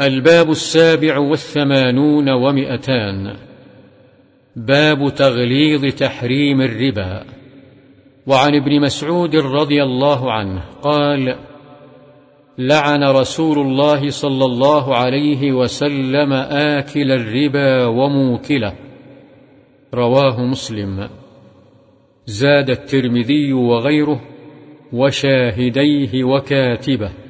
الباب السابع والثمانون ومئتان. باب تغليظ تحريم الربا. وعن ابن مسعود رضي الله عنه قال لعن رسول الله صلى الله عليه وسلم آكل الربا وموكله. رواه مسلم. زاد الترمذي وغيره وشاهديه وكاتبه.